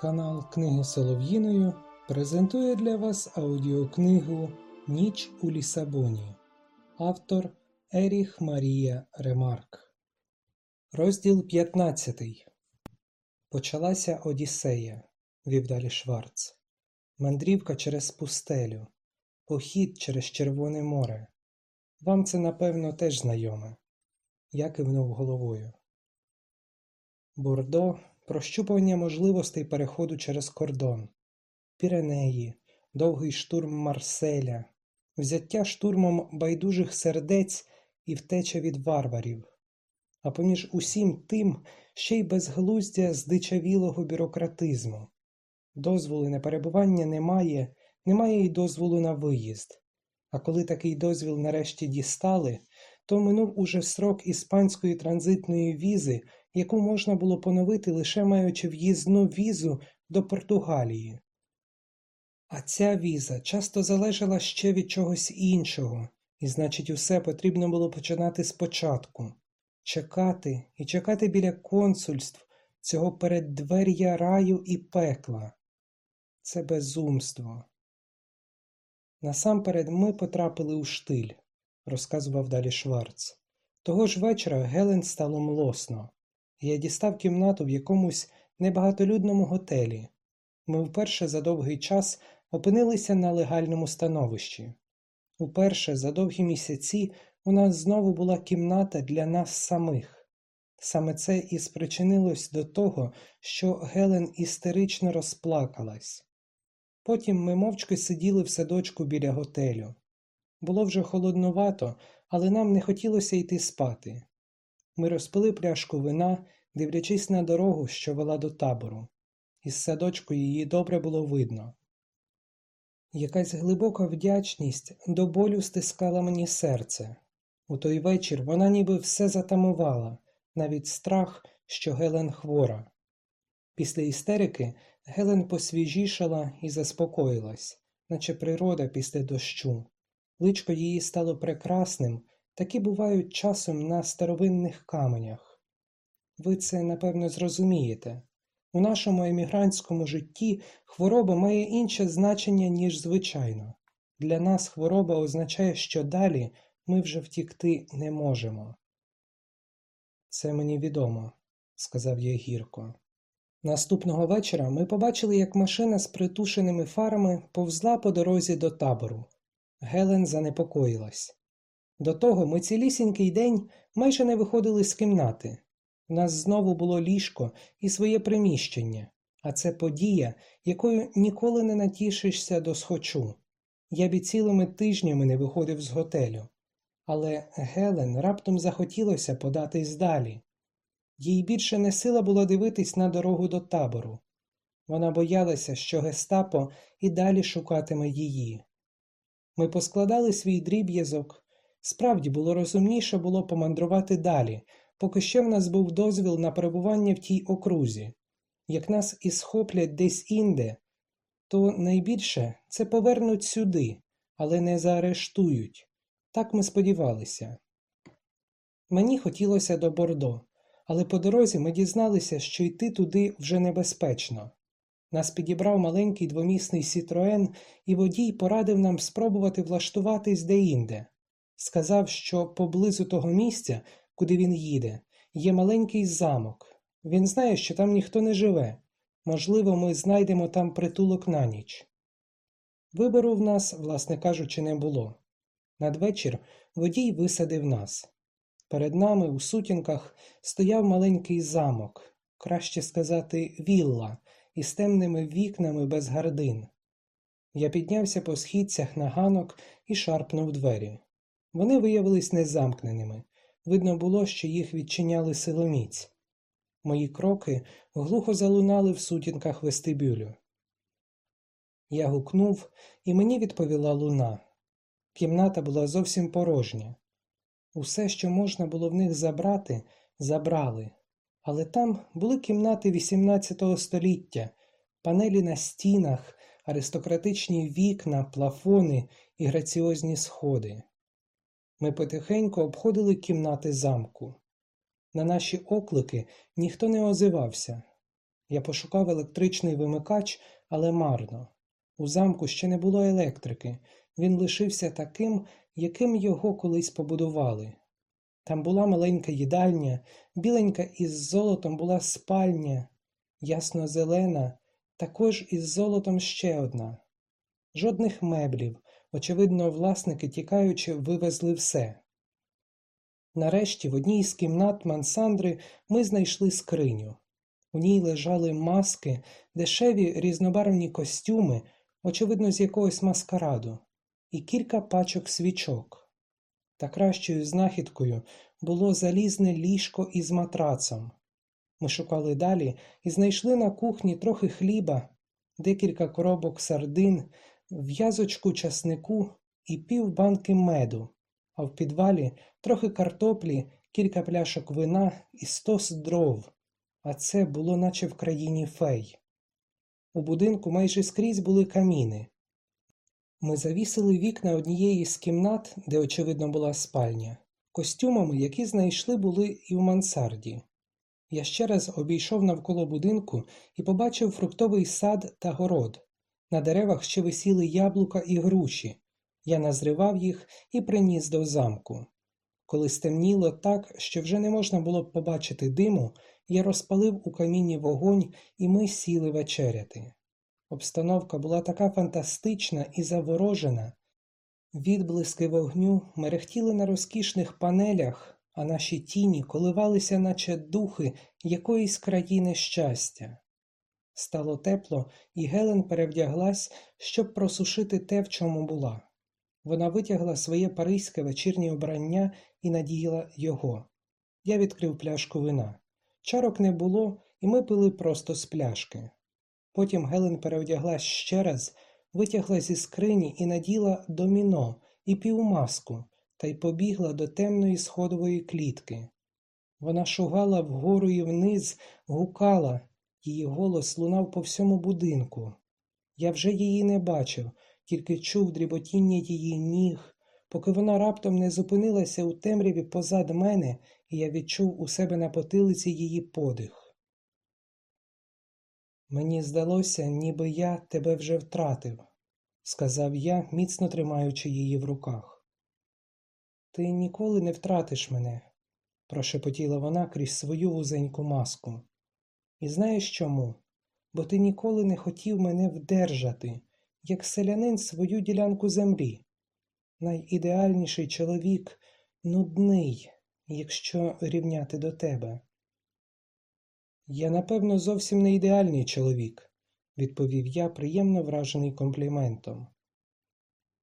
Канал Книги Солов'їною презентує для вас аудіокнигу Ніч у Лісабоні. Автор Еріх Марія Ремарк. Розділ 15. Почалася Одіссея. Вів Шварц. Мандрівка через пустелю. Похід через Червоне море. Вам це, напевно, теж знайоме. Я кивнув головою. Бордо прощупування можливостей переходу через кордон, Піренеї, довгий штурм Марселя, взяття штурмом байдужих сердець і втеча від варварів, а поміж усім тим ще й безглуздя здичавілого бюрократизму. Дозволу на перебування немає, немає й дозволу на виїзд. А коли такий дозвіл нарешті дістали, то минув уже срок іспанської транзитної візи яку можна було поновити лише маючи в'їзну візу до Португалії. А ця віза часто залежала ще від чогось іншого, і значить, усе потрібно було починати спочатку чекати і чекати біля консульств цього переддвер'я раю і пекла. Це безумство. Насамперед ми потрапили у штиль, розказував далі Шварц. Того ж вечора Гелен стало млосно. Я дістав кімнату в якомусь небагатолюдному готелі. Ми вперше за довгий час опинилися на легальному становищі. Уперше за довгі місяці у нас знову була кімната для нас самих. Саме це і спричинилось до того, що Гелен істерично розплакалась. Потім ми мовчки сиділи в садочку біля готелю. Було вже холоднувато, але нам не хотілося йти спати. Ми розпили пляшку вина, дивлячись на дорогу, що вела до табору. Із садочку її добре було видно. Якась глибока вдячність до болю стискала мені серце. У той вечір вона ніби все затамувала, навіть страх, що Гелен хвора. Після істерики Гелен посвіжішала і заспокоїлась, наче природа після дощу. Личко її стало прекрасним, Такі бувають часом на старовинних каменях. Ви це, напевно, зрозумієте. У нашому емігрантському житті хвороба має інше значення, ніж звичайно. Для нас хвороба означає, що далі ми вже втікти не можемо. Це мені відомо, сказав я гірко. Наступного вечора ми побачили, як машина з притушеними фарами повзла по дорозі до табору. Гелен занепокоїлась. До того ми цілісінький день майже не виходили з кімнати. У нас знову було ліжко і своє приміщення, а це подія, якою ніколи не натішишся до схочу. Я б цілими тижнями не виходив з готелю. Але Гелен раптом захотілося податись далі. Їй більше не сила була дивитись на дорогу до табору. Вона боялася, що Гестапо і далі шукатиме її. Ми поскладали свій дріб'язок. Справді було розумніше було помандрувати далі, поки ще в нас був дозвіл на перебування в тій окрузі. Як нас і схоплять десь інде, то найбільше це повернуть сюди, але не заарештують. Так ми сподівалися. Мені хотілося до Бордо, але по дорозі ми дізналися, що йти туди вже небезпечно. Нас підібрав маленький двомісний Сітроен, і водій порадив нам спробувати влаштуватись деінде. Сказав, що поблизу того місця, куди він їде, є маленький замок. Він знає, що там ніхто не живе. Можливо, ми знайдемо там притулок на ніч. Вибору в нас, власне кажучи, не було. Надвечір водій висадив нас. Перед нами у сутінках стояв маленький замок, краще сказати, вілла, із темними вікнами без гардин. Я піднявся по східцях на ганок і шарпнув двері. Вони виявились незамкненими. Видно було, що їх відчиняли силоміць. Мої кроки глухо залунали в сутінках вестибюлю. Я гукнув, і мені відповіла луна. Кімната була зовсім порожня. Усе, що можна було в них забрати, забрали, але там були кімнати XVIII століття, панелі на стінах, аристократичні вікна, плафони і граціозні сходи. Ми потихеньку обходили кімнати замку. На наші оклики ніхто не озивався. Я пошукав електричний вимикач, але марно. У замку ще не було електрики, він лишився таким, яким його колись побудували. Там була маленька їдальня, біленька із золотом була спальня, ясно зелена, також із золотом ще одна. Жодних меблів, очевидно, власники, тікаючи, вивезли все. Нарешті в одній із кімнат мансандри ми знайшли скриню. У ній лежали маски, дешеві різнобарвні костюми, очевидно, з якогось маскараду, і кілька пачок свічок. Та кращою знахідкою було залізне ліжко із матрацом. Ми шукали далі і знайшли на кухні трохи хліба, декілька коробок сардин, в'язочку часнику і пів банки меду, а в підвалі трохи картоплі, кілька пляшок вина і стос дров, а це було наче в країні фей. У будинку майже скрізь були каміни. Ми завісили вікна однієї з кімнат, де, очевидно, була спальня, костюмами, які знайшли були і в мансарді. Я ще раз обійшов навколо будинку і побачив фруктовий сад та город. На деревах ще висіли яблука і груші. Я назривав їх і приніс до замку. Коли стемніло так, що вже не можна було б побачити диму, я розпалив у каміні вогонь, і ми сіли вечеряти. Обстановка була така фантастична і заворожена. Відблиски вогню мерехтіли на розкішних панелях, а наші тіні коливалися, наче духи якоїсь країни щастя. Стало тепло, і Гелен перевдяглась, щоб просушити те, в чому була. Вона витягла своє паризьке вечірнє обрання і надіяла його. Я відкрив пляшку вина. Чарок не було, і ми пили просто з пляшки. Потім Гелен переодяглась ще раз, витягла зі скрині і наділа доміно і півмаску та й побігла до темної сходової клітки. Вона шугала вгору і вниз, гукала, її голос лунав по всьому будинку. Я вже її не бачив, тільки чув дріботіння її ніг, поки вона раптом не зупинилася у темряві позад мене, і я відчув у себе на потилиці її подих. Мені здалося, ніби я тебе вже втратив, сказав я, міцно тримаючи її в руках. Ти ніколи не втратиш мене, прошепотіла вона крізь свою вузеньку маску. І знаєш чому? Бо ти ніколи не хотів мене вдержати, як селянин свою ділянку землі. Найідеальніший чоловік нудний, якщо рівняти до тебе. Я, напевно, зовсім не ідеальний чоловік, відповів я, приємно вражений компліментом.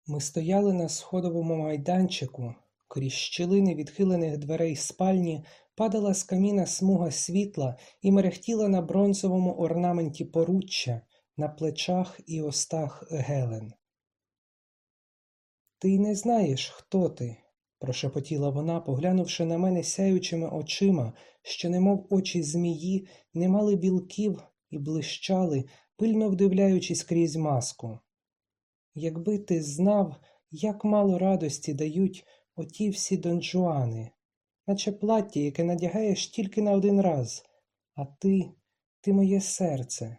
Ми стояли на сходовому майданчику, крізь щілини відхилених дверей спальні падала з каміна смуга світла і мерехтіла на бронзовому орнаменті поруччя, на плечах і остах Гелен. Ти не знаєш, хто ти, прошепотіла вона, поглянувши на мене сяючими очима, що, немов очі змії, не мали білків і блищали, пильно вдивляючись крізь маску. Якби ти знав, як мало радості дають оті всі донжуани, наче плаття, яке надягаєш тільки на один раз, а ти, ти моє серце.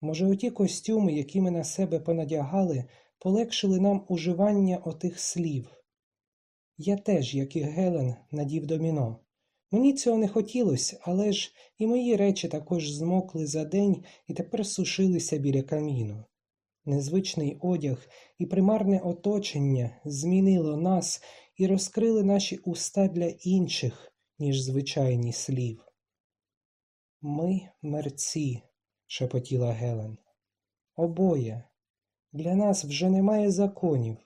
Може, оті костюми, які ми на себе понадягали, полегшили нам уживання отих слів. Я теж, як і Гелен, надів доміно. Мені цього не хотілося, але ж і мої речі також змокли за день і тепер сушилися біля каміну. Незвичний одяг і примарне оточення змінило нас і розкрили наші уста для інших, ніж звичайні слів. Ми мерці, шепотіла Гелен. Обоє. Для нас вже немає законів.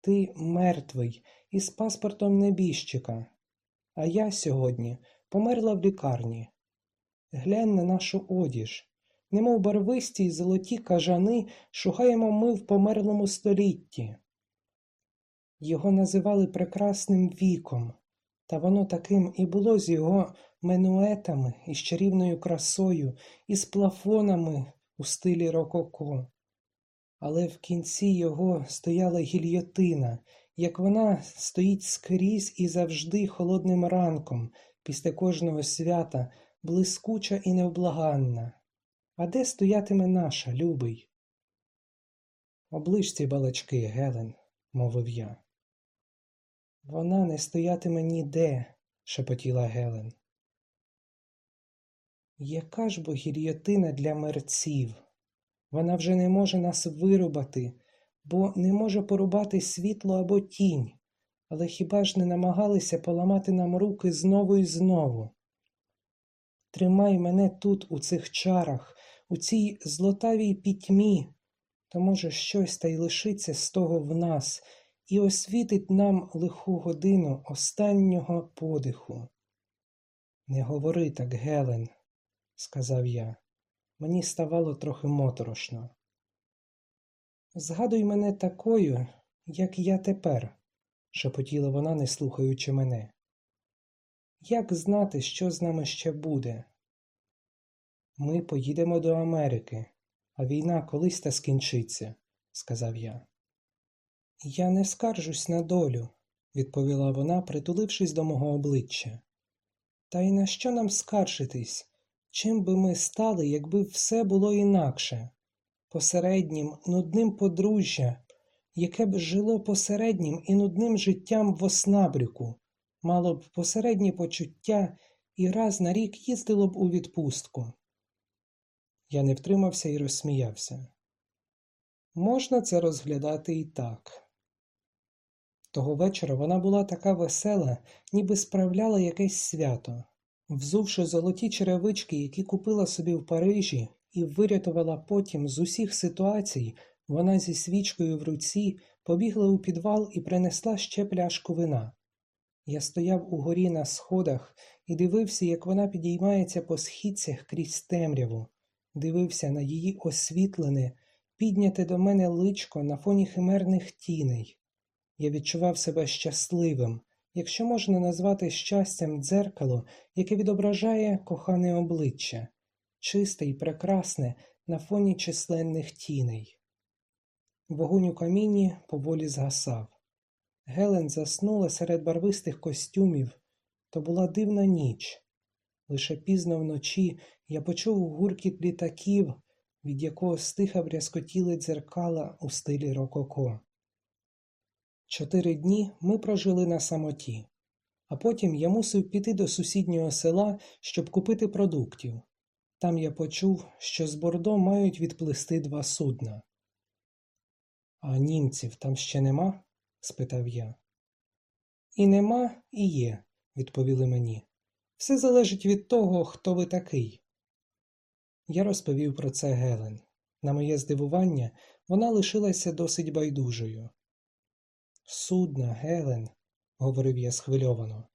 Ти мертвий із паспортом небіжчика, а я сьогодні померла в лікарні. Глянь на нашу одіж, немов барвисті й золоті кажани шукаємо ми в померлому столітті. Його називали прекрасним віком, та воно таким і було з його менуетами і з чарівною красою, і з плафонами у стилі рококо. Але в кінці його стояла гільйотина, як вона стоїть скрізь і завжди холодним ранком, після кожного свята, блискуча і невблаганна. А де стоятиме наша, любий? Оближ ці балачки, Гелен, мовив я. Вона не стоятиме ніде, шепотіла Гелен. Яка ж бо гір'ятина для мерців? Вона вже не може нас вирубати, бо не може порубати світло або тінь, але хіба ж не намагалися поламати нам руки знову і знову? Тримай мене тут, у цих чарах, у цій злотавій пітьмі, то, може, щось та й лишиться з того в нас і освітить нам лиху годину останнього подиху. Не говори так, Гелен, сказав я. Мені ставало трохи моторошно. Згадуй мене такою, як я тепер, шепотіла вона, не слухаючи мене. Як знати, що з нами ще буде? Ми поїдемо до Америки, а війна колись та скінчиться, сказав я. Я не скаржусь на долю, відповіла вона, притулившись до мого обличчя. Та й на що нам скаржитись? Чим би ми стали, якби все було інакше? Посереднім, нудним подружжя, яке б жило посереднім і нудним життям в оснабрюку, мало б посередні почуття і раз на рік їздило б у відпустку. Я не втримався і розсміявся. Можна це розглядати і так. Того вечора вона була така весела, ніби справляла якесь свято. Взувши золоті черевички, які купила собі в Парижі, і вирятувала потім з усіх ситуацій, вона зі свічкою в руці побігла у підвал і принесла ще пляшку вина. Я стояв угорі на сходах і дивився, як вона підіймається по східцях крізь темряву, дивився на її освітлене, підняте до мене личко на фоні химерних тіней. Я відчував себе щасливим, якщо можна назвати щастям дзеркало, яке відображає кохане обличчя, чисте і прекрасне на фоні численних тіней. Вогонь у каміні поволі згасав. Гелен заснула серед барвистих костюмів. То була дивна ніч. Лише пізно вночі я почув гуркіт літаків, від якого стиха брязкотіли дзеркала у стилі рококо. Чотири дні ми прожили на самоті, а потім я мусив піти до сусіднього села, щоб купити продуктів. Там я почув, що з Бордо мають відплисти два судна. А німців там ще нема? спитав я. І нема, і є, відповіли мені. Все залежить від того, хто ви такий. Я розповів про це Гелен. На моє здивування, вона лишилася досить байдужою. Судна, Гелен, говорив я схвильовано.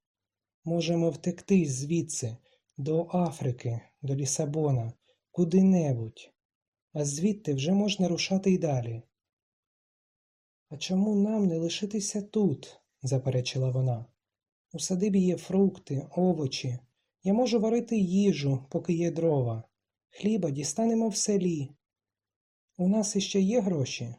Можемо втекти звідси, до Африки, до Лісабона, куди-небудь, а звідти вже можна рушати й далі. А чому нам не лишитися тут? заперечила вона. У садибі є фрукти, овочі. Я можу варити їжу, поки є дрова. Хліба дістанемо в селі. У нас іще є гроші?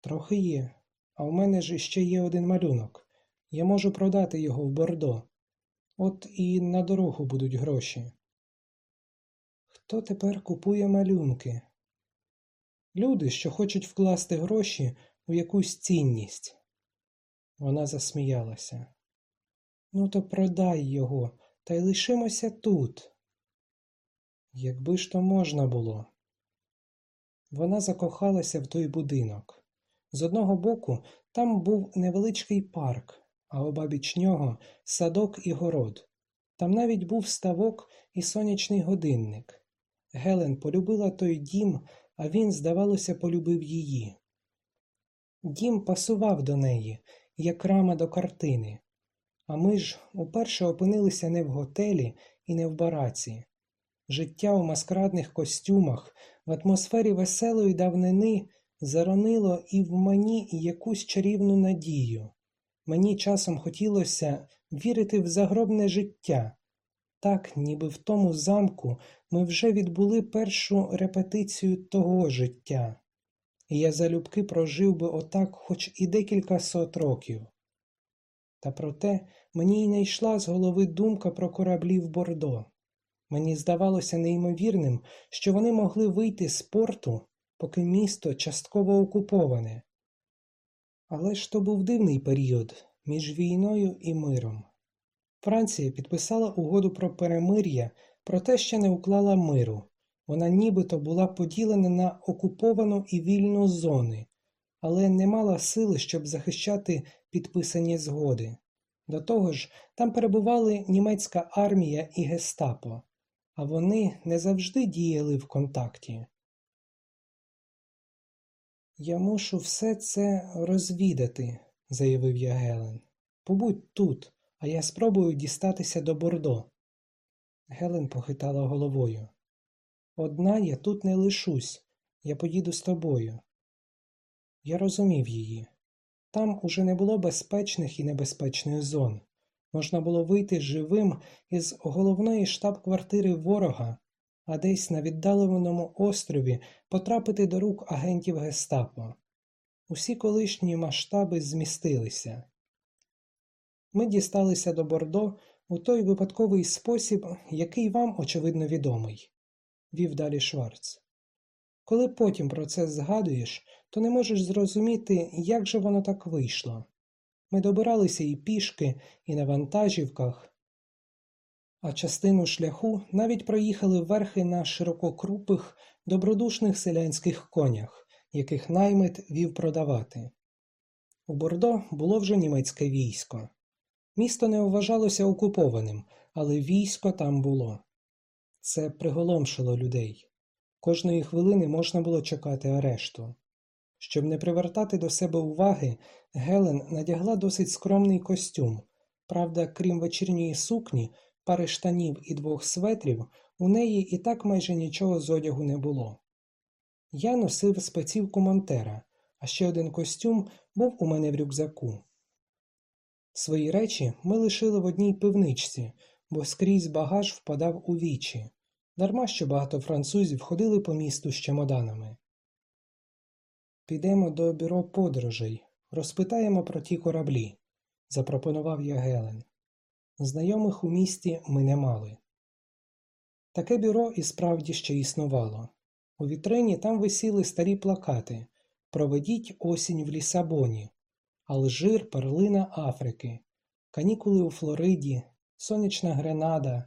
Трохи є, а у мене ж іще є один малюнок. Я можу продати його в Бордо. От і на дорогу будуть гроші. Хто тепер купує малюнки? Люди, що хочуть вкласти гроші у якусь цінність. Вона засміялася. Ну, то продай його, та й лишимося тут. Якби ж то можна було. Вона закохалася в той будинок. З одного боку там був невеличкий парк, а обабіч нього садок і город. Там навіть був ставок і сонячний годинник. Гелен полюбила той дім, а він, здавалося, полюбив її. Дім пасував до неї, як рама до картини, а ми ж уперше опинилися не в готелі і не в бараці. Життя у маскарадних костюмах, в атмосфері веселої давнини заронило і в мені якусь чарівну надію. Мені часом хотілося вірити в загробне життя, так, ніби в тому замку ми вже відбули першу репетицію того життя, і я залюбки прожив би отак хоч і декілька сот років. Та проте мені й не йшла з голови думка про кораблі в Бордо. Мені здавалося неймовірним, що вони могли вийти з порту, поки місто частково окуповане. Але ж то був дивний період між війною і миром. Франція підписала угоду про перемир'я, проте ще не уклала миру. Вона нібито була поділена на окуповану і вільну зони, але не мала сили, щоб захищати підписані згоди. До того ж, там перебували німецька армія і гестапо, а вони не завжди діяли в контакті. Я мушу все це розвідати, заявив я Гелен. Побудь тут, а я спробую дістатися до Бордо. Гелен похитала головою. Одна я тут не лишусь, я поїду з тобою. Я розумів її. Там уже не було безпечних і небезпечних зон. Можна було вийти живим із головної штаб-квартири ворога, а десь на віддаленому острові потрапити до рук агентів гестапо. Усі колишні масштаби змістилися. Ми дісталися до Бордо у той випадковий спосіб, який вам, очевидно, відомий, вів далі Шварц. Коли потім про це згадуєш, то не можеш зрозуміти, як же воно так вийшло. Ми добиралися і пішки, і на вантажівках, а частину шляху навіть проїхали верхи на ширококрупих, добродушних селянських конях, яких наймит вів продавати. У Бордо було вже німецьке військо. Місто не вважалося окупованим, але військо там було. Це приголомшило людей. Кожної хвилини можна було чекати арешту. Щоб не привертати до себе уваги, Гелен надягла досить скромний костюм. Правда, крім вечірньої сукні, пари штанів і двох светрів, у неї і так майже нічого з одягу не було. Я носив спецівку Монтера, а ще один костюм був у мене в рюкзаку. Свої речі ми лишили в одній пивничці, бо скрізь багаж впадав у вічі, дарма що багато французів ходили по місту з чемоданами. Підемо до бюро подорожей, розпитаємо про ті кораблі, запропонував я Гелен. Знайомих у місті ми не мали. Таке бюро і справді ще існувало. У вітрині там висіли старі плакати Проведіть осінь в Лісабоні, Алжир, перлина Африки, Канікули у Флориді, Сонячна Гренада.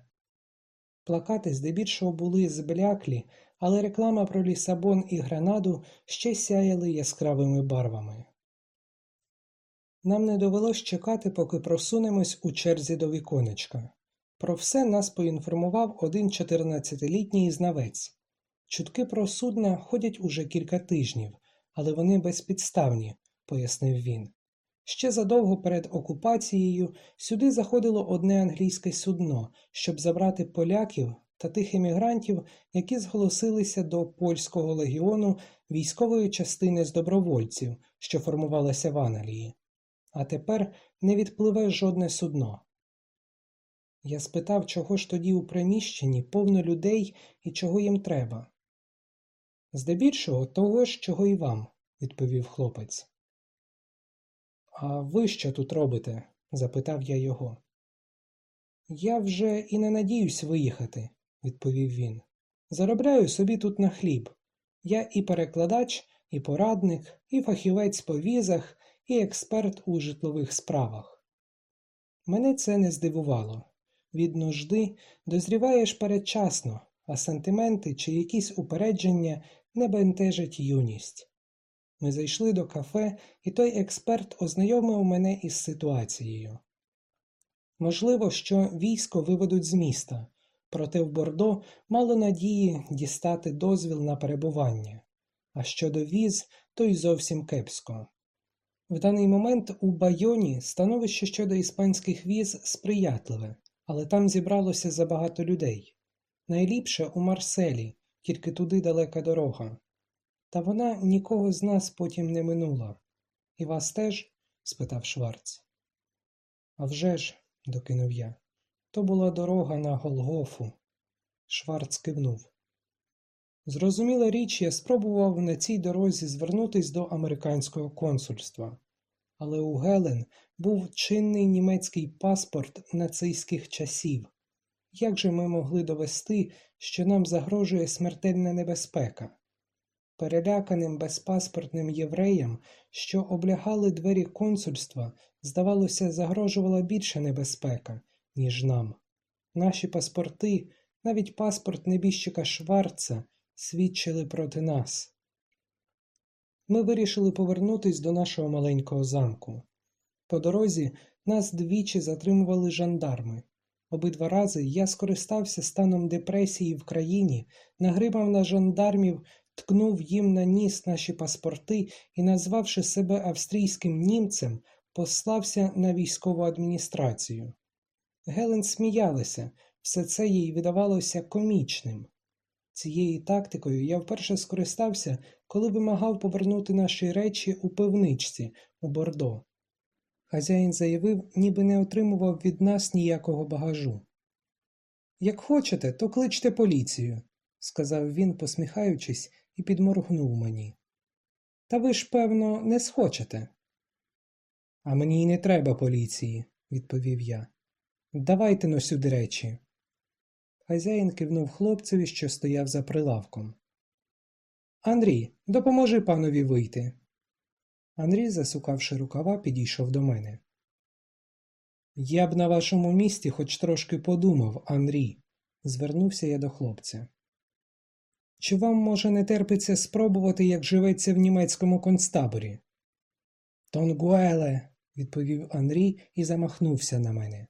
Плакати здебільшого були збляклі, але реклама про Лісабон і Гренаду ще сяяли яскравими барвами. Нам не довелось чекати, поки просунемось у черзі до віконечка. Про все нас поінформував один 14-літній знавець. Чутки про судна ходять уже кілька тижнів, але вони безпідставні, пояснив він. Ще задовго перед окупацією сюди заходило одне англійське судно, щоб забрати поляків та тих емігрантів, які зголосилися до польського легіону військової частини з добровольців, що формувалася в Англії. А тепер не відпливе жодне судно. Я спитав, чого ж тоді у приміщенні повно людей і чого їм треба. Здебільшого того ж, чого і вам, відповів хлопець. А ви що тут робите? запитав я його. Я вже і не надіюсь виїхати, відповів він. Заробляю собі тут на хліб. Я і перекладач, і порадник, і фахівець по візах, і експерт у житлових справах. Мене це не здивувало. Від нужди дозріваєш передчасно, а сантименти чи якісь упередження не бентежать юність. Ми зайшли до кафе, і той експерт ознайомив мене із ситуацією. Можливо, що військо виведуть з міста, проте в Бордо мало надії дістати дозвіл на перебування, а щодо віз, то й зовсім кепсько. В даний момент у Байоні становище щодо іспанських віз сприятливе, але там зібралося забагато людей. Найліпше у Марселі, тільки туди далека дорога. Та вона нікого з нас потім не минула. І вас теж? спитав Шварц. «А вже ж», – докинув я, то була дорога на Голгофу. Шварц кивнув. Зрозуміла річ, я спробував на цій дорозі звернутись до американського консульства, але у Гелен був чинний німецький паспорт нацистських часів. Як же ми могли довести, що нам загрожує смертельна небезпека? Переляканим безпаспортним євреям, що облягали двері консульства, здавалося, загрожувала більша небезпека, ніж нам. Наші паспорти, навіть паспорт небіжчика Шварца, свідчили проти нас. Ми вирішили повернутись до нашого маленького замку. По дорозі нас двічі затримували жандарми. Обидва рази я скористався станом депресії в країні, нагримав на жандармів, ткнув їм на ніс наші паспорти і, назвавши себе австрійським німцем, послався на військову адміністрацію. Гелен сміялася, все це їй видавалося комічним. Цією тактикою я вперше скористався, коли вимагав повернути наші речі у пивничці у Бордо. Хазяїн заявив, ніби не отримував від нас ніякого багажу. Як хочете, то кличте поліцію, сказав він, посміхаючись, і підморгнув мені. Та ви ж, певно, не схочете. А мені й не треба поліції, відповів я. Давайте но сюди речі. Хазяїн кивнув хлопцеві, що стояв за прилавком. Андрій, допоможи панові вийти. Андрій, засукавши рукава, підійшов до мене. Я б на вашому місці хоч трошки подумав, Андрій, звернувся я до хлопця. Чи вам, може, не терпиться спробувати, як живеться в німецькому концтаборі? Тонгуеле, відповів Андрій і замахнувся на мене.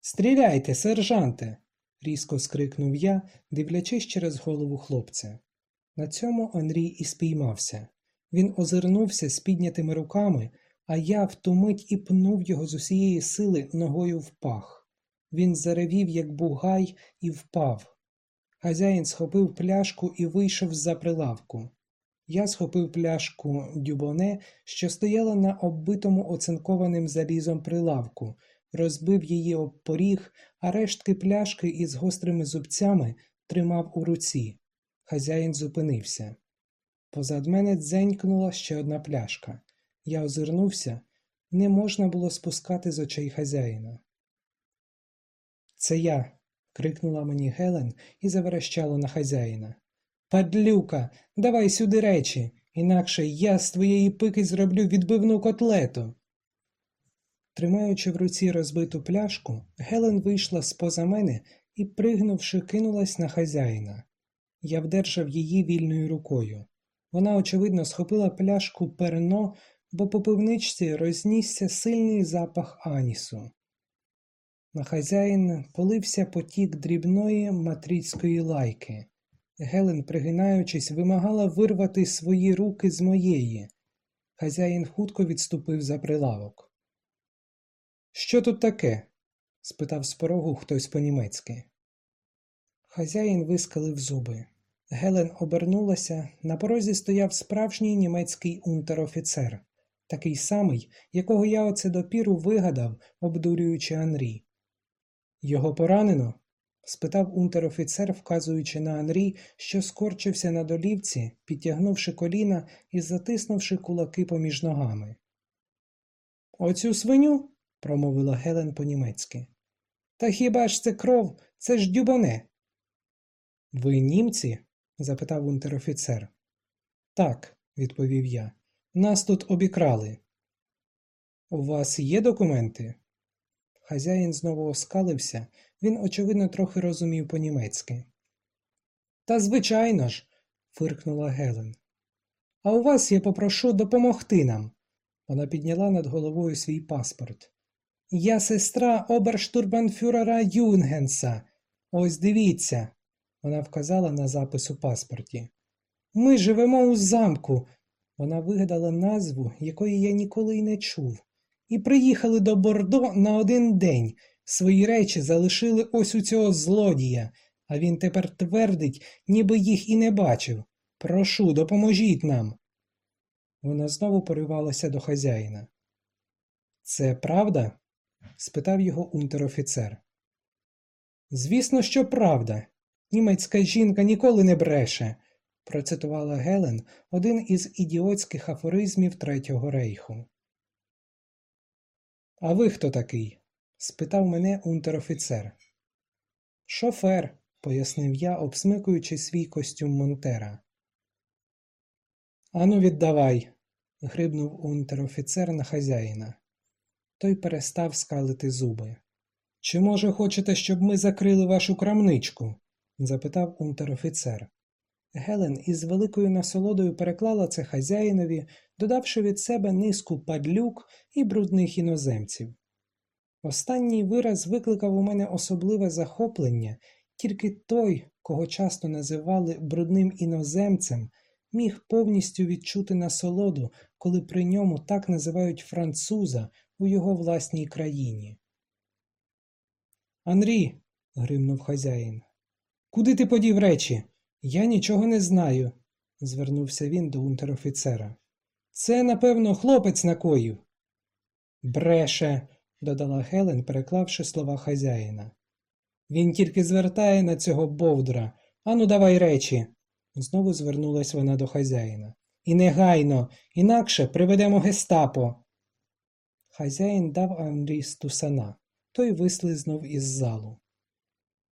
Стріляйте, сержанте, різко скрикнув я, дивлячись через голову хлопця. На цьому Андрій і спіймався. Він озирнувся з піднятими руками, а я в ту мить і пнув його з усієї сили ногою в пах. Він заревів, як бугай, і впав. Хазяїн схопив пляшку і вийшов з-за прилавку. Я схопив пляшку дюбоне, що стояла на оббитому оцинкованим залізом прилавку, розбив її об поріг, а рештки пляшки із гострими зубцями тримав у руці. Хазяїн зупинився. Позад мене дзенькнула ще одна пляшка. Я озирнувся, не можна було спускати з очей хазяїна. Це я. Крикнула мені Гелен і заверещала на хазяїна. Падлюка, давай сюди речі, інакше я з твоєї пики зроблю відбивну котлету. Тримаючи в руці розбиту пляшку, Гелен вийшла з поза мене і, пригнувши, кинулась на хазяїна. Я вдержав її вільною рукою. Вона, очевидно, схопила пляшку перно, бо по пивничці рознісся сильний запах анісу. На хазяїн полився потік дрібної матріцької лайки. Гелен, пригинаючись, вимагала вирвати свої руки з моєї. Хазяїн хутко відступив за прилавок. Що тут таке? спитав з порогу хтось по-німецьки. Хазяїн вискалив зуби. Гелен обернулася, на порозі стояв справжній німецький унтер-офіцер, такий самий, якого я оце допіру вигадав, обдурюючи Анрі. Його поранено? спитав унтер-офіцер, вказуючи на Анрі, що скорчився на долівці, підтягнувши коліна і затиснувши кулаки поміж ногами. Оцю свиню? промовила Гелен по-німецьки. Та хіба ж це кров, це ж дюбоне? Ви німці? запитав унтер-офіцер. Так, відповів я. Нас тут обікрали. У вас є документи? Хазяїн знову оскалився, він, очевидно, трохи розумів по-німецьки. Та, звичайно ж, фиркнула Гелен. А у вас я попрошу допомогти нам. Вона підняла над головою свій паспорт. Я сестра оберштурбанфюрера Юнгенса. Ось дивіться, вона вказала на запис у паспорті. Ми живемо у замку. Вона вигадала назву, якої я ніколи й не чув, і приїхали до Бордо на один день. Свої речі залишили ось у цього злодія, а він тепер твердить, ніби їх і не бачив. Прошу, допоможіть нам. Вона знову поривалася до хазяїна. Це правда? спитав його унтер-офіцер. Звісно, що правда. Німецька жінка ніколи не бреше, процитувала Гелен один із ідіотських афоризмів Третього рейху. А ви хто такий? спитав мене унтер-офіцер. Шофер, пояснив я, обсмикуючи свій костюм Монтера. Ану, віддавай, грибнув унтер-офіцер на хазяїна. Той перестав скалити зуби. Чи, може, хочете, щоб ми закрили вашу крамничку? запитав унтер-офіцер. Гелен із великою насолодою переклала це хазяїнові, додавши від себе низку падлюк і брудних іноземців. Останній вираз викликав у мене особливе захоплення, тільки той, кого часто називали брудним іноземцем, міг повністю відчути насолоду, коли при ньому так називають француза у його власній країні. Анрі, гримнув хазяїн, куди ти подів речі? Я нічого не знаю, звернувся він до унтер-офіцера. Це, напевно, хлопець накоїв. Бреше, додала Гелен, переклавши слова хазяїна. Він тільки звертає на цього бовдра. Ану, давай речі. Знову звернулась вона до хазяїна. І негайно, інакше приведемо гестапо. Хазяїн дав Анрі стусана. Той вислизнув із залу.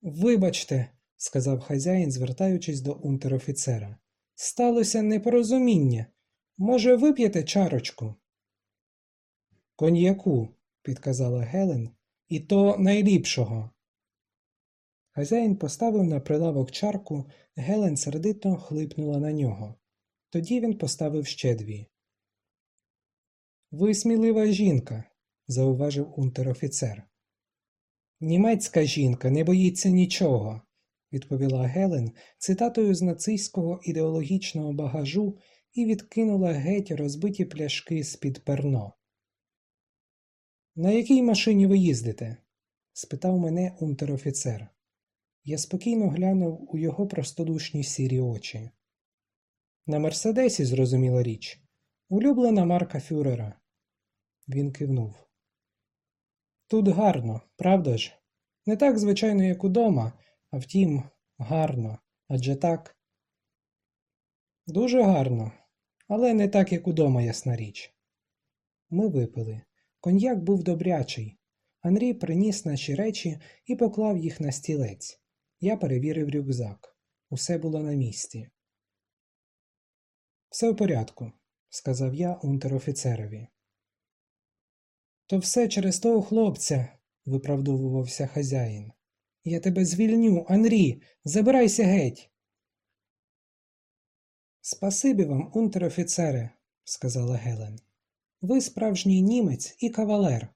Вибачте, сказав хазяїн, звертаючись до унтер-офіцера. Сталося непорозуміння. Може, вип'єте чарочку? Коньяку, підказала Гелен, і то найліпшого. Хазяїн поставив на прилавок чарку, Гелен сердито хлипнула на нього. Тоді він поставив ще дві. Ви смілива жінка, зауважив унтер-офіцер. Німецька жінка не боїться нічого, відповіла Гелен цитатою з нацистського ідеологічного багажу і відкинула геть розбиті пляшки з-під перно. На якій машині ви їздите? спитав мене унтер-офіцер. Я спокійно глянув у його простодушні сірі очі. На Мерседесі, зрозуміла річ, улюблена марка Фюрера. Він кивнув. Тут гарно, правда ж? Не так, звичайно, як удома, а втім, гарно, адже так. Дуже гарно, але не так, як удома, ясна річ. Ми випили. Коньяк був добрячий. Анрій приніс наші речі і поклав їх на стілець. Я перевірив рюкзак. Усе було на місці. Все в порядку, сказав я унтер-офіцерові. То все через того хлопця, виправдовувався хазяїн. Я тебе звільню, Анрі, забирайся геть. Спасибі вам, унтер-офіцере, сказала Гелен. Ви справжній німець і кавалер.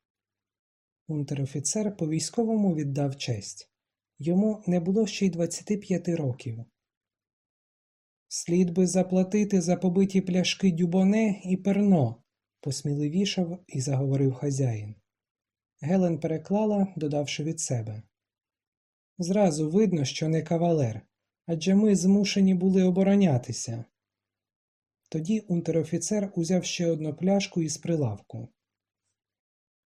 Унтер-офіцер по військовому віддав честь. Йому не було ще й 25 років. Слід би заплатити за побиті пляшки дюбоне і перно, посміливішав і заговорив хазяїн. Гелен переклала, додавши від себе. Зразу видно, що не кавалер, адже ми змушені були оборонятися. Тоді унтер-офіцер узяв ще одну пляшку із прилавку.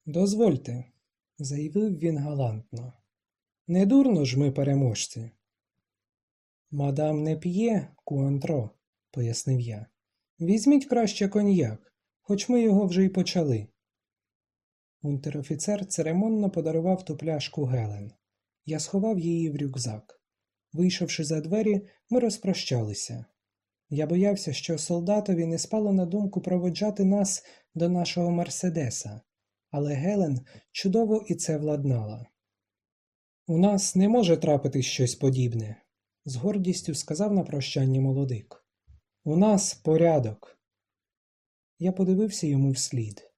Дозвольте, заявив він галантно. Не дурно ж ми переможці. Мадам не п'є, куантро, пояснив я. Візьміть краще коньяк, хоч ми його вже й почали. Унтер-офіцер церемонно подарував ту пляшку Гелен. Я сховав її в рюкзак. Вийшовши за двері, ми розпрощалися. Я боявся, що солдатові не спало на думку проводжати нас до нашого Мерседеса, але Гелен чудово і це владнала. У нас не може трапити щось подібне, з гордістю сказав на прощання молодик. У нас порядок. Я подивився йому вслід.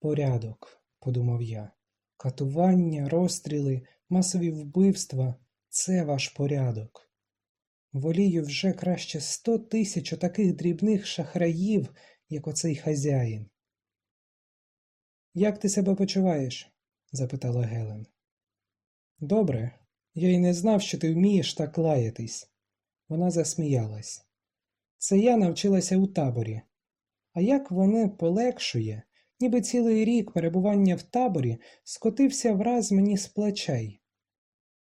Порядок, подумав я. Катування, розстріли, масові вбивства це ваш порядок. Волію вже краще сто тисяч отаких дрібних шахраїв, як оцей хазяїн. Як ти себе почуваєш? запитала Гелен. Добре, я й не знав, що ти вмієш так лаятись. Вона засміялась. Це я навчилася у таборі. А як воно полегшує, ніби цілий рік перебування в таборі скотився враз мені з плечей.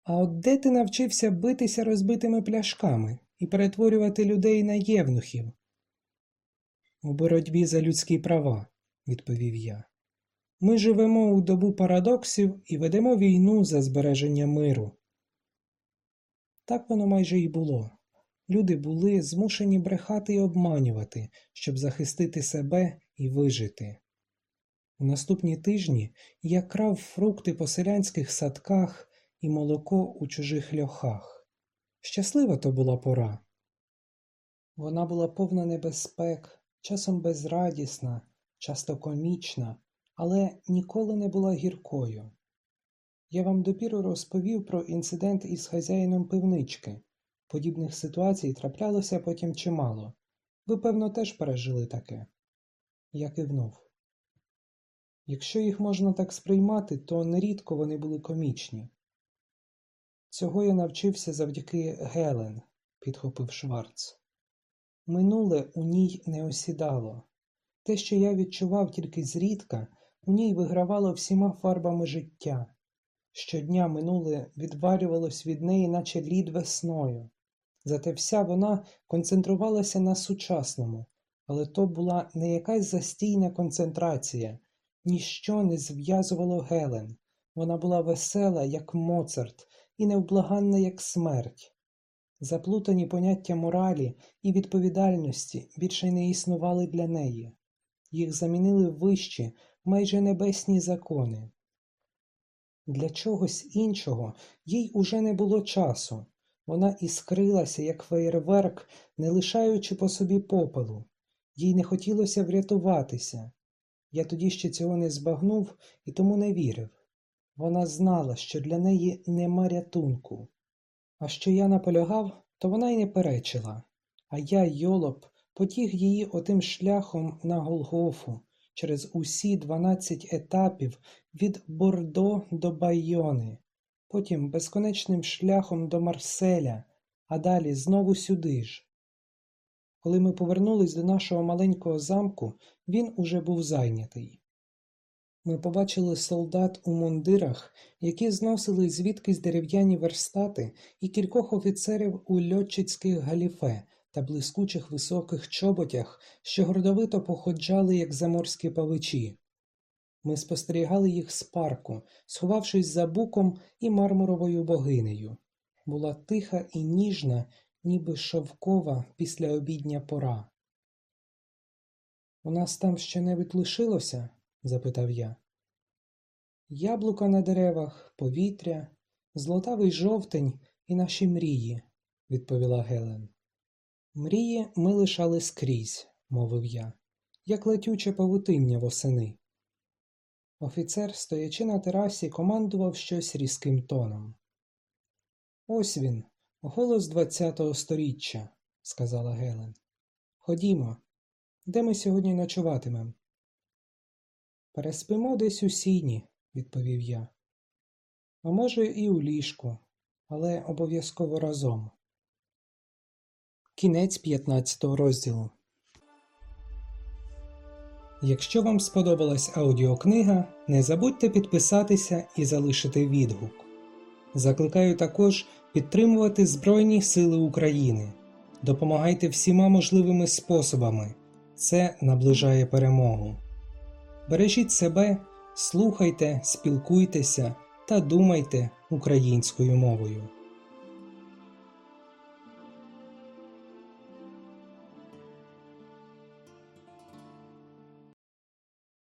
А от де ти навчився битися розбитими пляшками і перетворювати людей на євнухів? У боротьбі за людські права, відповів я. Ми живемо у добу парадоксів і ведемо війну за збереження миру. Так воно майже й було. Люди були змушені брехати і обманювати, щоб захистити себе і вижити. У наступні тижні я крав фрукти по селянських садках і молоко у чужих льохах. Щаслива то була пора. Вона була повна небезпек, часом безрадісна, часто комічна, але ніколи не була гіркою. Я вам допіру розповів про інцидент із хазяїном пивнички. Подібних ситуацій траплялося потім чимало. Ви, певно, теж пережили таке. Я кивнув. Якщо їх можна так сприймати, то нерідко вони були комічні. Цього я навчився завдяки Гелен, підхопив Шварц. Минуле у ній не осідало. Те, що я відчував тільки зрідка, у ній вигравало всіма фарбами життя. Щодня минуле відвалювалось від неї, наче лід весною. Зате вся вона концентрувалася на сучасному, але то була не якась застійна концентрація, ніщо не зв'язувало Гелен. Вона була весела, як Моцарт, і невблаганна, як смерть. Заплутані поняття моралі і відповідальності більше не існували для неї, їх замінили вищі, майже небесні закони. Для чогось іншого їй уже не було часу. Вона іскрилася, як феєрверк, не лишаючи по собі попелу. Їй не хотілося врятуватися. Я тоді ще цього не збагнув і тому не вірив. Вона знала, що для неї нема рятунку. А що я наполягав, то вона й не перечила. А я, йолоп, потіг її отим шляхом на Голгофу через усі дванадцять етапів від Бордо до Байони, потім безконечним шляхом до Марселя, а далі знову сюди ж. Коли ми повернулись до нашого маленького замку, він уже був зайнятий. Ми побачили солдат у мундирах, які зносили звідкись дерев'яні верстати, і кількох офіцерів у льотчицьких галіфе та блискучих високих чоботях, що гордовито походжали, як заморські павичі. Ми спостерігали їх з парку, сховавшись за буком і мармуровою богинею. Була тиха і ніжна, ніби шовкова післяобідня пора. У нас там ще небудь лишилося? запитав я. Яблука на деревах, повітря, злотавий жовтень і наші мрії, відповіла Гелен. Мрії ми лишали скрізь, мовив я, як летюче павутиння восени. Офіцер, стоячи на терасі, командував щось різким тоном. Ось він, голос двадцятого сторіччя, сказала Гелен. Ходімо, де ми сьогодні ночуватимемо? Переспимо десь у сіні, відповів я. А може, і у ліжку, але обов'язково разом. Кінець 15 розділу. Якщо вам сподобалась аудіокнига, не забудьте підписатися і залишити відгук. Закликаю також підтримувати Збройні Сили України. Допомагайте всіма можливими способами. Це наближає перемогу. Бережіть себе, слухайте, спілкуйтеся та думайте українською мовою.